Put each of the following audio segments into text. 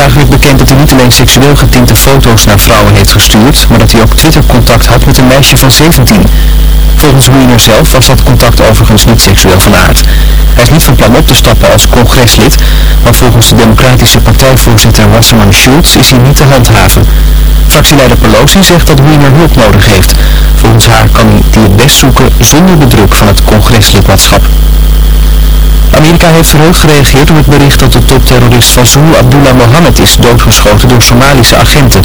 Vandaag werd bekend dat hij niet alleen seksueel getinte foto's naar vrouwen heeft gestuurd, maar dat hij ook Twitter-contact had met een meisje van 17. Volgens Wiener zelf was dat contact overigens niet seksueel van aard. Hij is niet van plan op te stappen als congreslid, want volgens de democratische partijvoorzitter Wasserman Schultz is hij niet te handhaven. Fractieleider Pelosi zegt dat Wiener hulp nodig heeft. Volgens haar kan hij die het best zoeken zonder de druk van het congreslidmaatschap. Amerika heeft verheugd gereageerd op het bericht dat de topterrorist Fazul Abdullah Mohammed is doodgeschoten door Somalische agenten.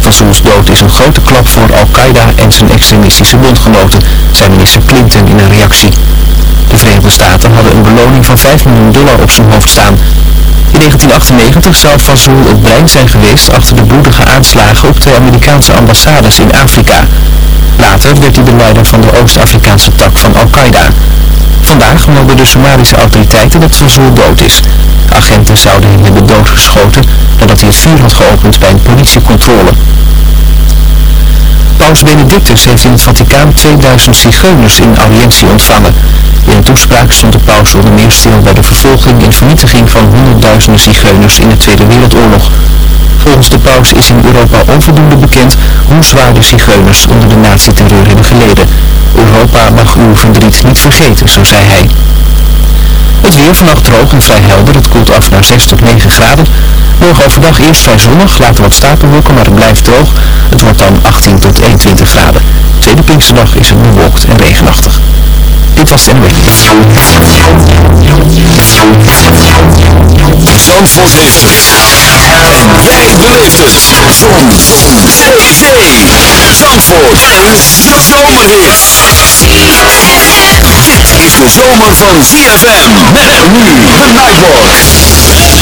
Fazul's dood is een grote klap voor Al-Qaeda en zijn extremistische bondgenoten, zei minister Clinton in een reactie. De Verenigde Staten hadden een beloning van 5 miljoen dollar op zijn hoofd staan. In 1998 zou Fazul het brein zijn geweest achter de bloedige aanslagen op twee Amerikaanse ambassades in Afrika. Later werd hij de leider van de Oost-Afrikaanse tak van Al-Qaeda. Vandaag melden de Somalische autoriteiten dat Fazul dood is. Agenten zouden hem hebben doodgeschoten nadat hij het vuur had geopend bij een politiecontrole. Paus Benedictus heeft in het Vaticaan 2000 zigeuners in audiëntie ontvangen. In een toespraak stond de paus onder meer stil bij de vervolging en vernietiging van honderdduizenden zigeuners in de Tweede Wereldoorlog. Volgens de paus is in Europa onvoldoende bekend hoe zwaar de zigeuners onder de nazi-terreur hebben geleden. Europa mag uw verdriet niet vergeten, zo zei hij. Het weer vannacht droog en vrij helder. Het koelt af naar 6 tot 9 graden. Morgen overdag eerst vrij zonnig, later wat stapelwolken, maar het blijft droog. Het wordt dan 18 tot 21 graden. Tweede Pinksterdag is het bewolkt en regenachtig. Dit was het NW. Zandvoort heeft het. En jij beleeft het. Zon. Zee. Zee. Zandvoort. Een zomerhit. Dit is de zomer van ZFM. Met nu de Nightwalk.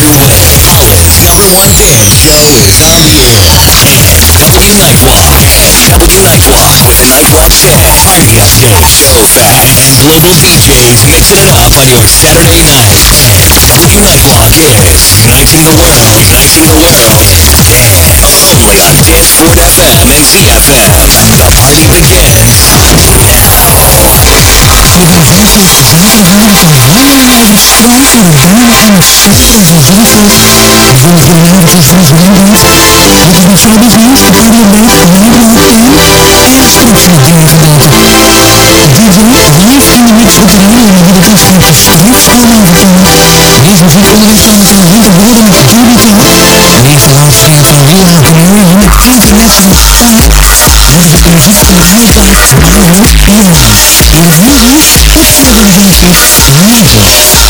Good. Always number one dance show is on the air. And W Nightwalk. W Nightwalk with a nightclub set, party update, show back, and global DJs mixing it up on your Saturday night. And W Nightwalk is uniting the world. Uniting the world. And dance. Only on Dance FM and ZFM. The party begins. terwijl van de gesproken en duinen van het gespecialiseerd wordt van de gemeenschapsbenden dat ik bijvoorbeeld niet en die leeg gehouden kan kerstconcertzagen geven. Diddy leeft in de mix Oekraïne in Boedapest heeft de vrijstelling ontvangen. Deze muziekonderwijsgever Rieke Bodema Kubica, die is helaas vrijgezel overleden, heeft net als Carrie, de muziekproducer de Oren Mas não é todas as empresas grandes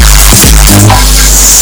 Wow.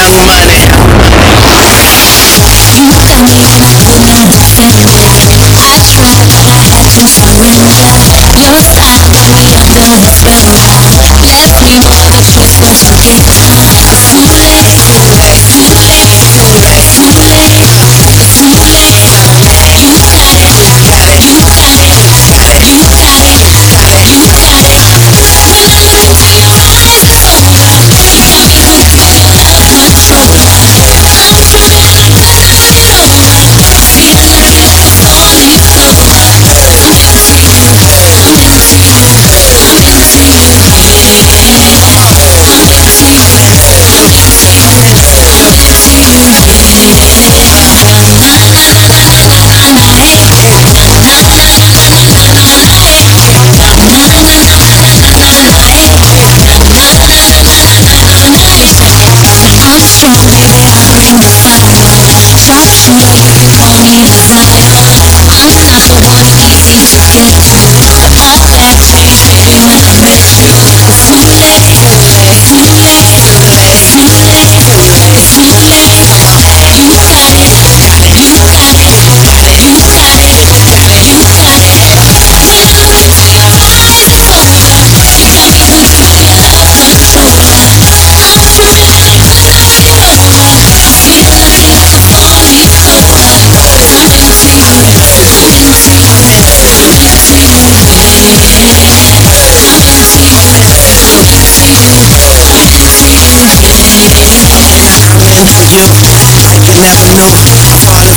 Sabi at pagkikita-kita sa Winnipeg, Los Angeles, Las Vegas, me Vegas, Las Reno, Las Vegas,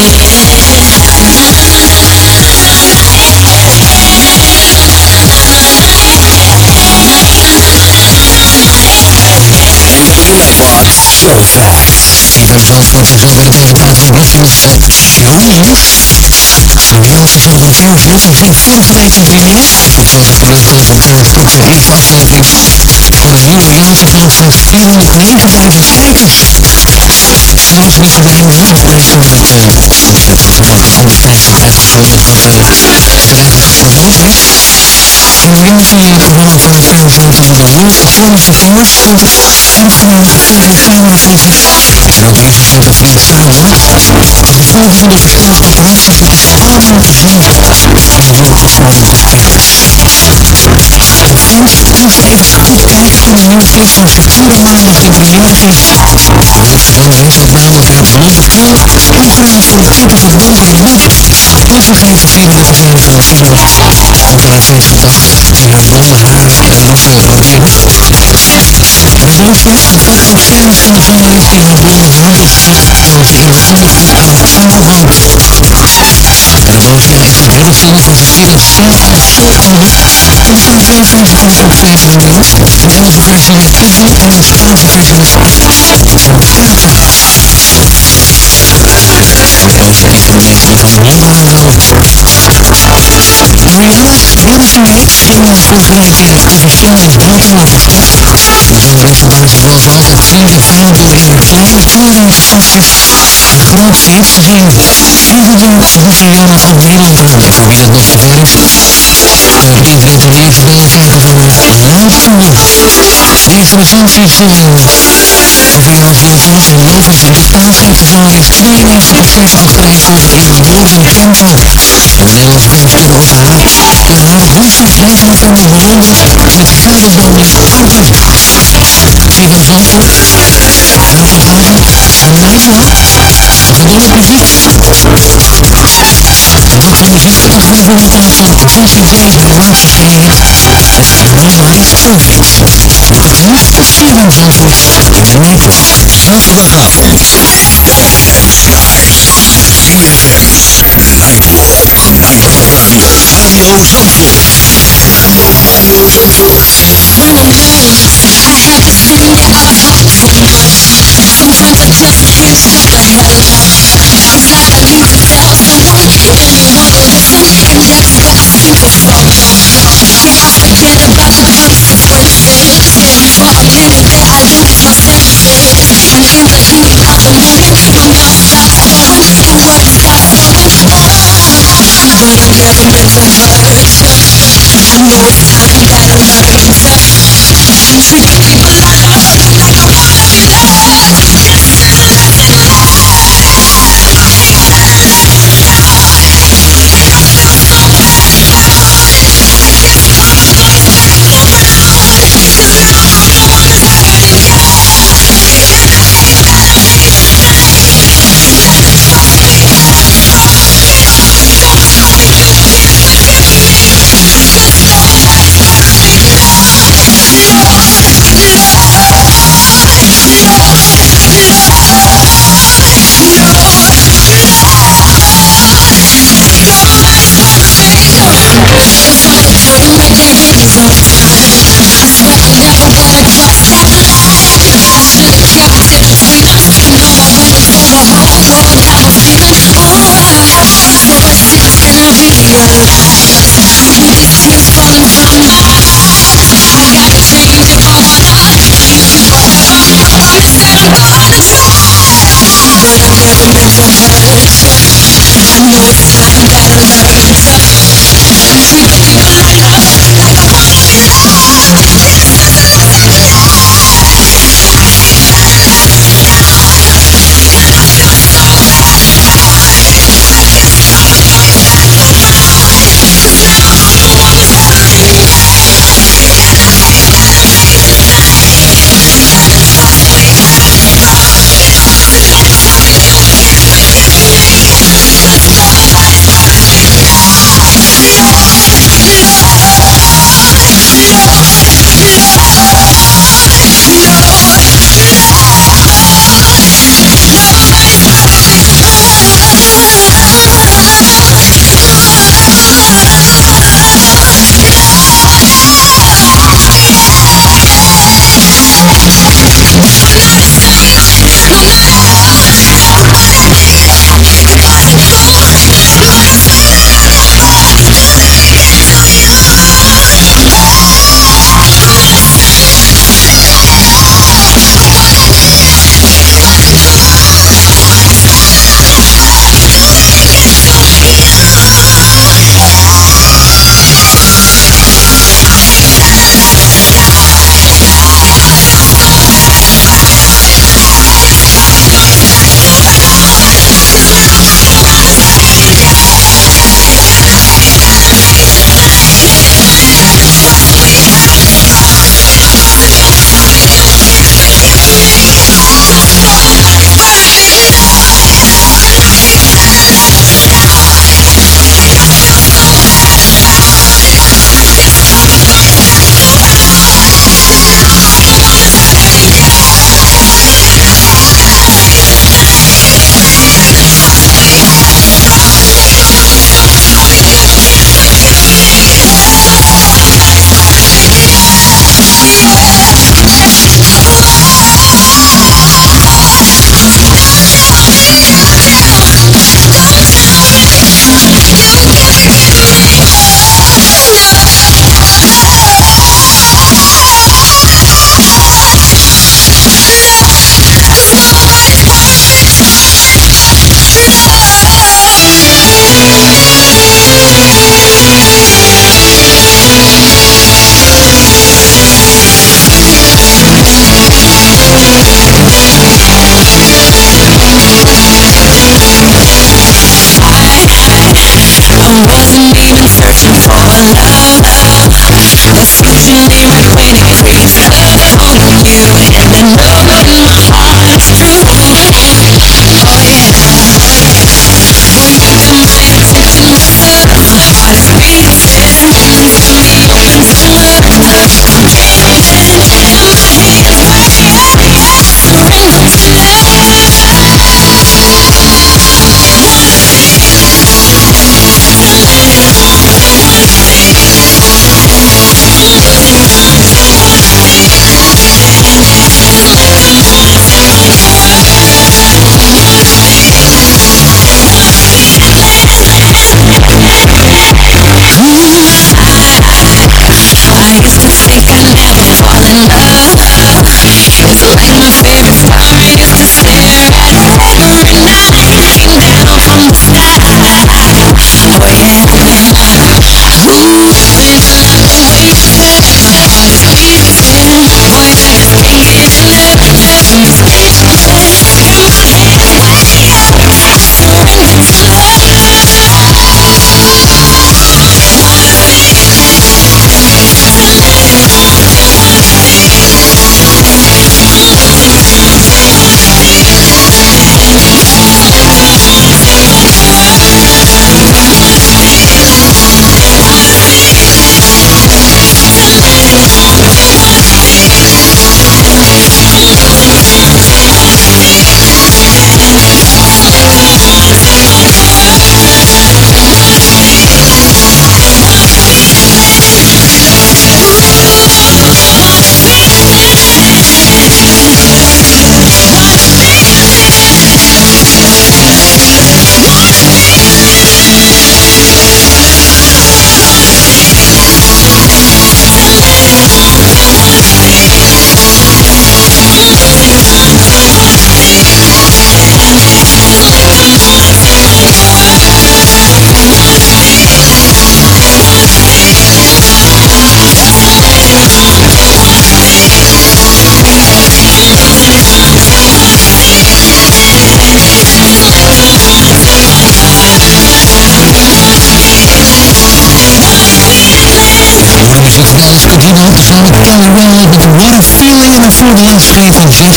Showtime. Supershow sportprogramma op de lokale omroep Zandvoort. Waarom? Nederlandse voetbal Zandvoort ontvangt steeds meer vergunningen. Zoals bijvoorbeeld deze prachtige eerste aflevering van de jonge jaren van verschillende gemeenten van verschillende zelfs dat die het Zandvoort gemaakt zijn. Dus echt, dat projecten gedaan. En wat zo mooi is, de mensen die het van van het horizontaal land, de vormste golf, afgewandeld tot de filmmuziek. Zo geïntegreerd samen, als een golf van de verschillende de golf de verschillende. En de kunst is even goed kijken Die moet nieuwe maar veranderd worden met is het bijna van het niet heel overal voortdurend vernieuwende van de overal verschillende instrumenten, muziek en ook veel van dingen. Er de soms fantastische en er zijn mensen die met het bandjes echt ze in aan oud-oude Vamos ter mais problemas se não existir a força pública. Porque se os órfãos fossem feitos menos, menos o regime civil e mais forte o regime social, então seria justo. Então touringstopjes de grootste hits te zingen. Evenzo moest Marianne ook Nederland aan, voor wie dat nog gebeurde. Uh, iedereen toen eerst willen kijken van haar live tour. De interessant is uh, over jouw biografie logisch en niet plaatsing. De zangeres 92 concerten afgelegd voor in het Rolling Tempo. En de Nederlandse band speelde op de Haag, de Haag Concert 9 november in Londen en het Gelderdoom in Arnhem. CFM Zandvoort. En van als bijvoorbeeld van Quincy What was it we needed to concentrate was a derived proof. Not the feelings of the native. Not the local audience. English race. And Eurozone. And Eurozone. But the majority is content fully and unapologetically content and accepting itself as what it was. Something I believe is false. What? What the hell? He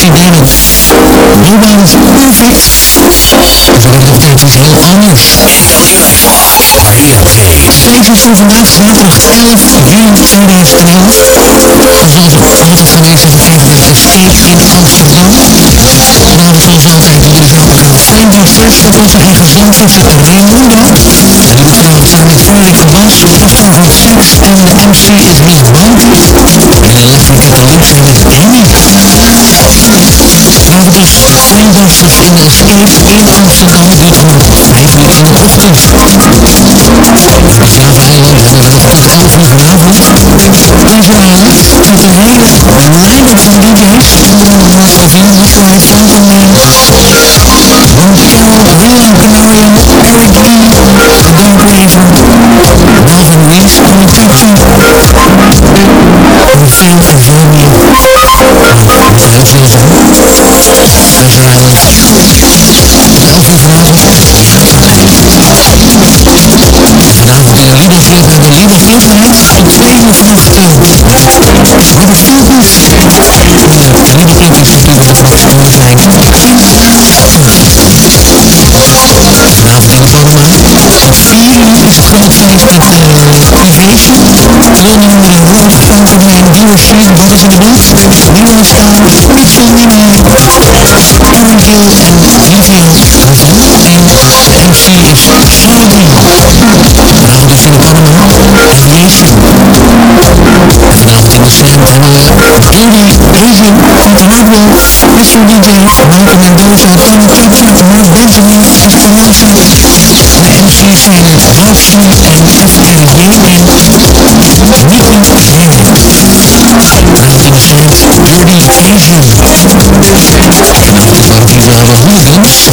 laatste van. Daniels. Nogmaals, perfect. En voor de tijd iets heel anders. Feestjes voor vandaag staat op 11 juni 2011. Als altijd, altijd geweest op het feest bij ST in Amsterdam. De muziek Sandy Fresh met onze eigen zandvoerder Raimundo. En die wordt vanavond samen met Erik Bas op Cover 6 en de MC is Miss Brandy. En de Electric Calypso met Amy. Maar this is 10 uur tot 10 uur 4, 4 tot een half uur van 5. Onder andere Roland Frank en mijn dealership, wat is in de booth. Nina Star, Pixel Mini, Aaron Gill en Hotel. En de MC is Sabi. Vanavond dus in de slam hebben we Rudy Asian, Hardwell, Mr. DJ, Mendoza, Tony Captain, Mark Benjamin, Esperanza. De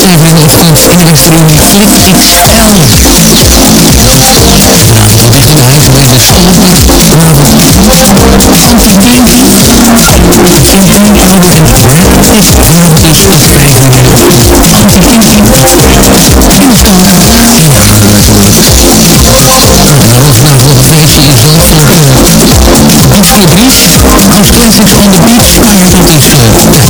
even niet van vinden van die frictiegeld. Ik heb nog even bij de school gesproken. Nee, het we gaan Dat is waarom die vliegtuigen Ja, dat die invallen raken. Nog naar de feestje is wel voor Een verlies, of is het een?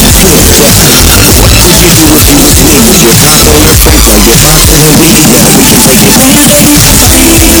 you do what you do, you're not gonna break on your we yeah we can take it Leader, leader, leader, leader.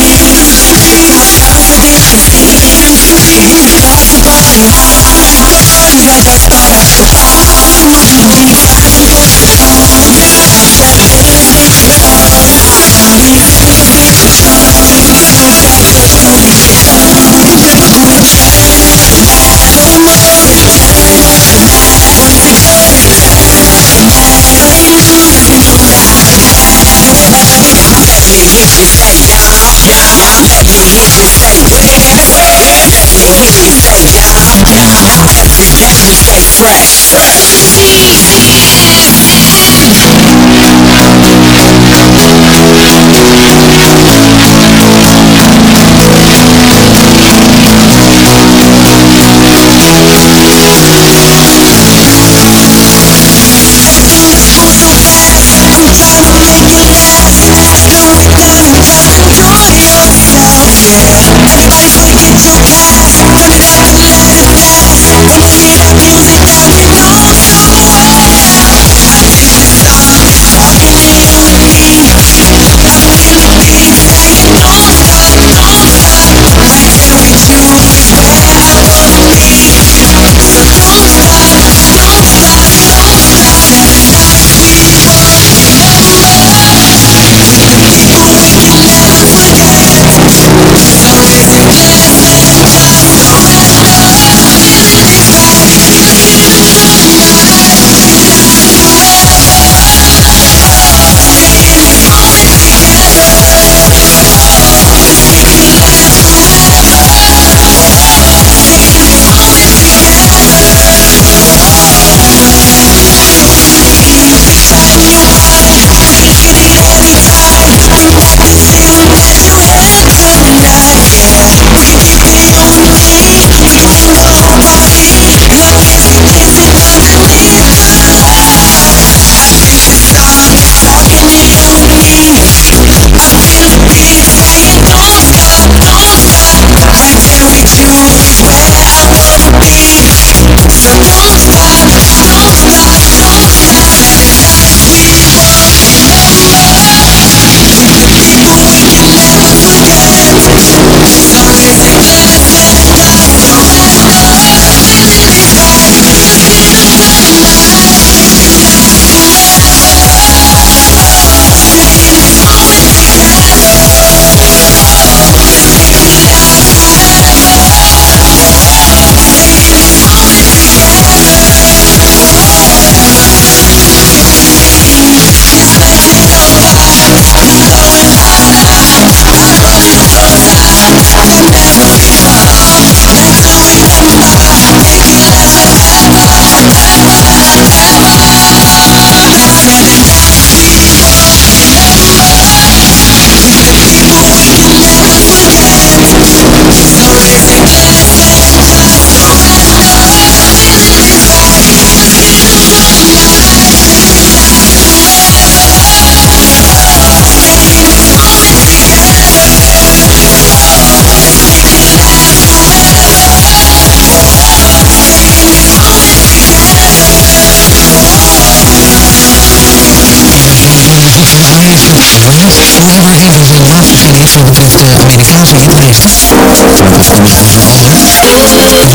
Hallelujah Fresh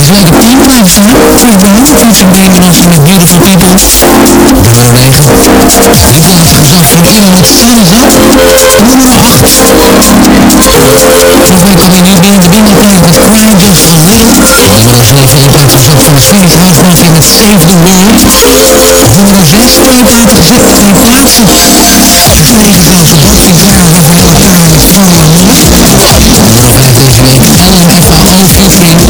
Brown featuring Dangerous in The Beautiful People. Op nummer 9. Die plaats gezakt van 11 met Stanza. Op nummer 8. Vorige week kwam hij nieuw binnen de binnentijd met Little. Internationale volgpunt gezakt van Swedish House met Save the nummer 6. Twee dagen gezakt, twee plaatsen. Op 9 zelfs op 8 Sinclair en River O'Connor met For Your Home. Op nummer 5 deze week LMFAO featuring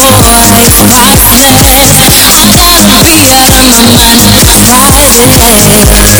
Volgens mij is het tijd voor je van je huis weg te komen.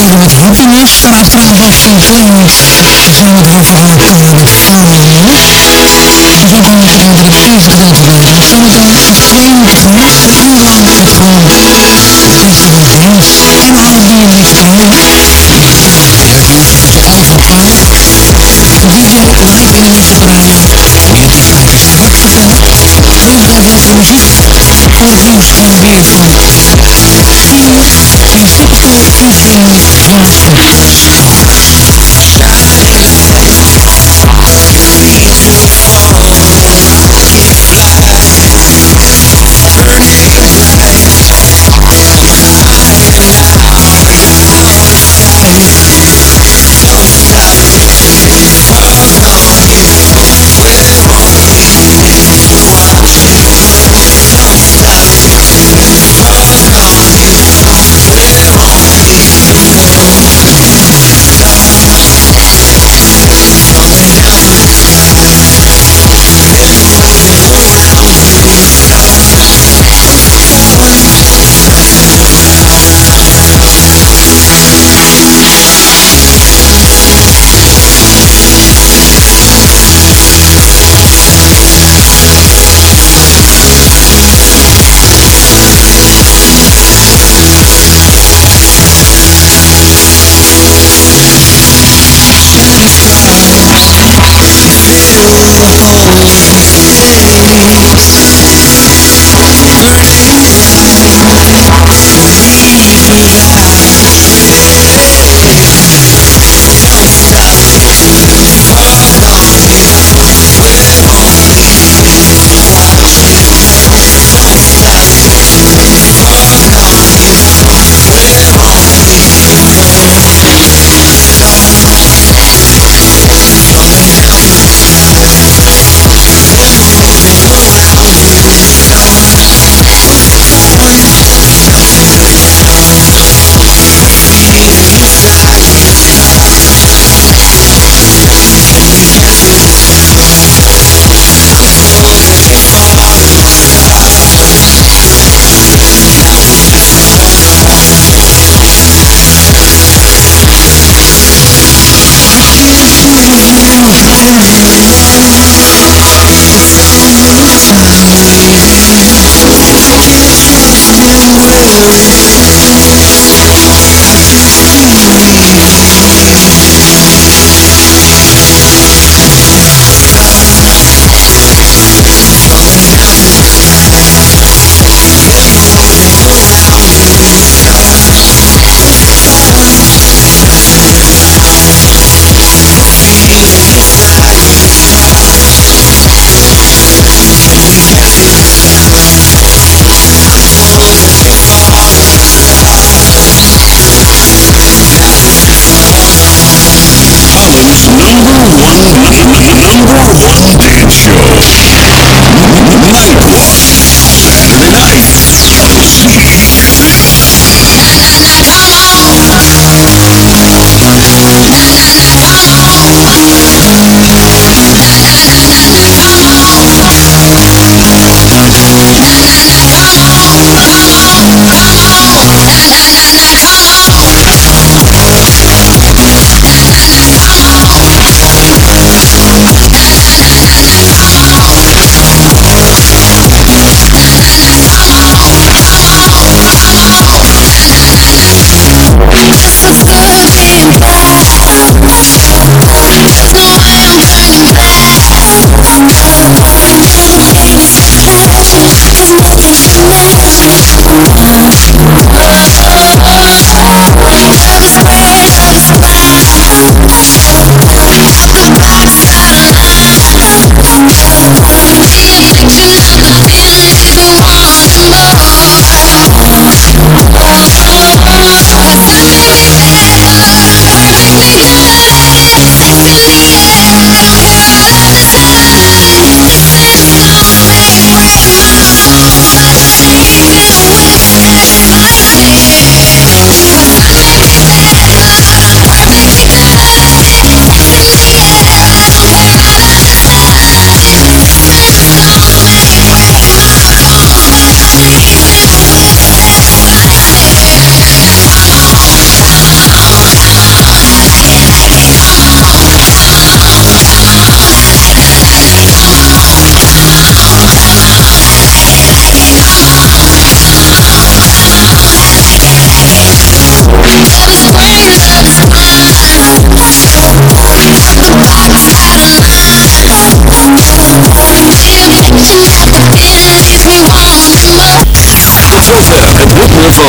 Vervullen met. Vandaag trouwens ook Sint-James zondag van de komende Family. Dus ook al is het over het feestgedeelte van de zondag. Klein, knecht, aanland en gewoon festival heen. En alle die in dit geheel. Muzikale fanfare. DJ live in de mix op de radio. Wie het graag is hart vertellen. Deze week lekkere muziek. Overigens gewoon weer van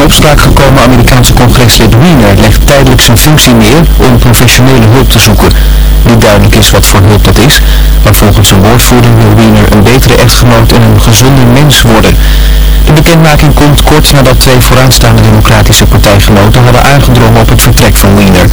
In opspraak gekomen Amerikaanse congreslid Wiener legt tijdelijk zijn functie neer om professionele hulp te zoeken. Niet duidelijk is wat voor hulp dat is, maar volgens zijn woordvoerder wil Wiener een betere echtgenoot en een gezonder mens worden. De bekendmaking komt kort nadat twee vooraanstaande democratische partijgenoten hadden aangedrongen op het vertrek van Wiener.